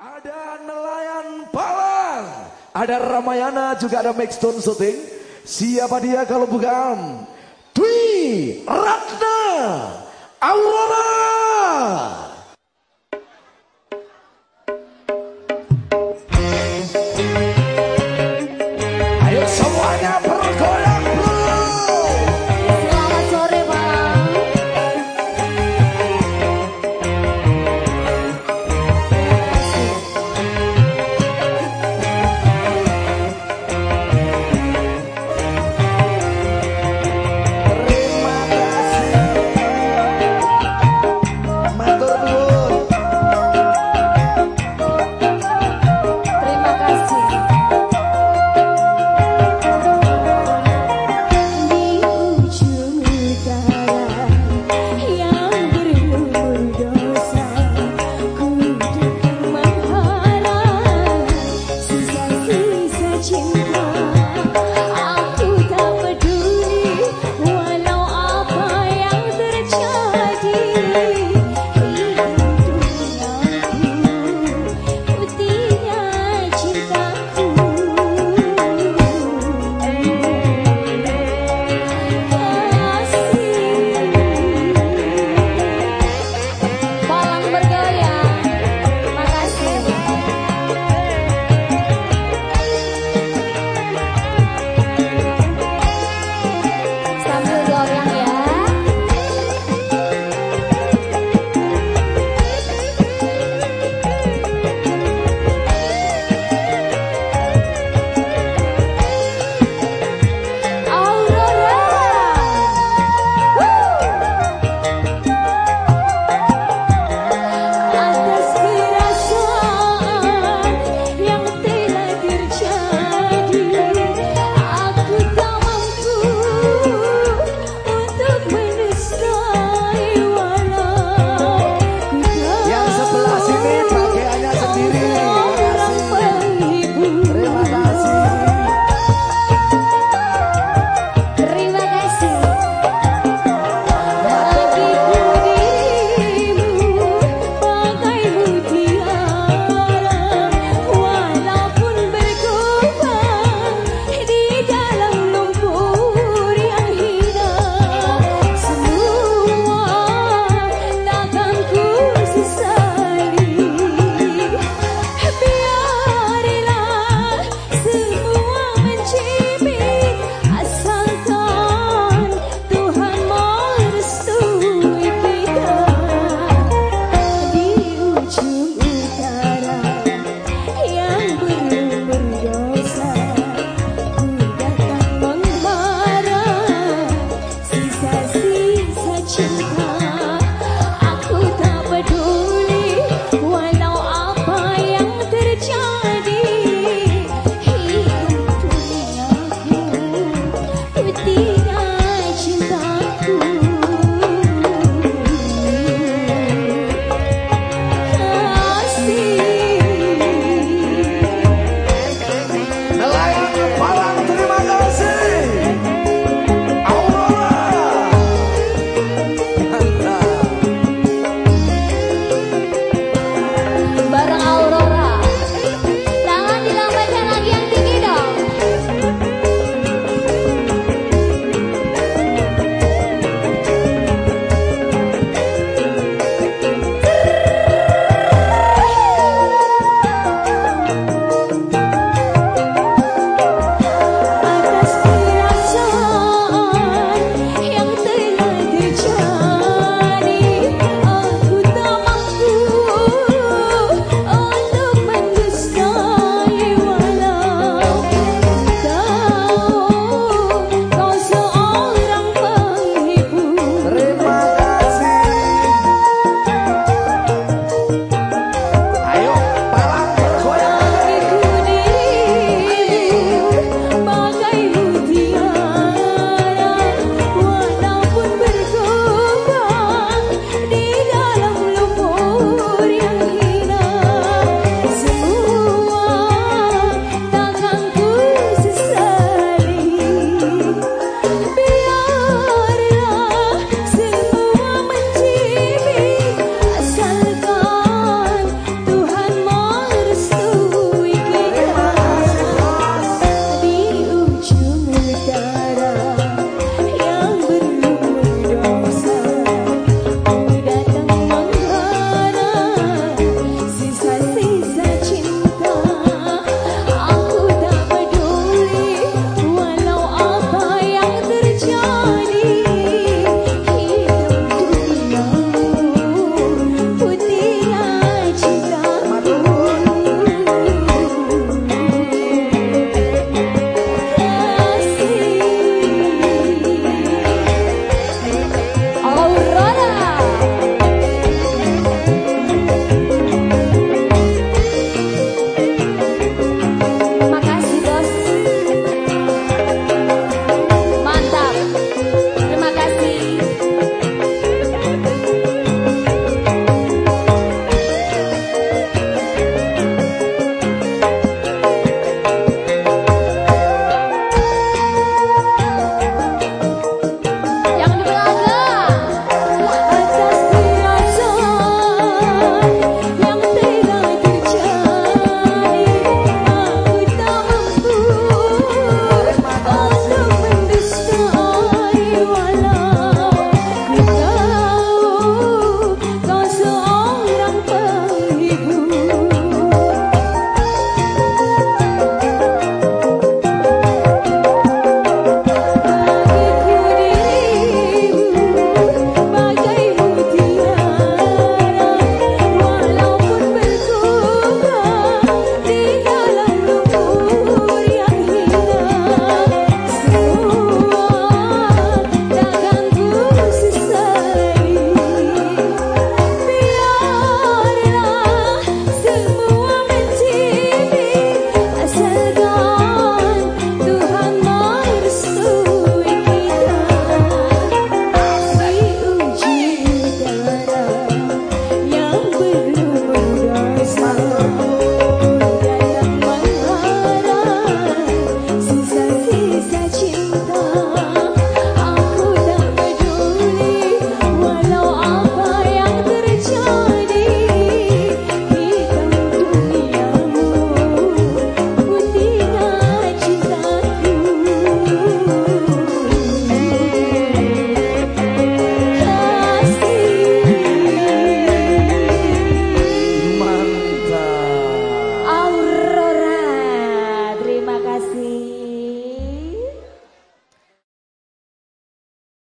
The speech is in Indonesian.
Ada nelayan Palang, ada Ramayana, juga ada Maxton syuting. Siapa dia kalau bukan Dwi Ratna Aurora.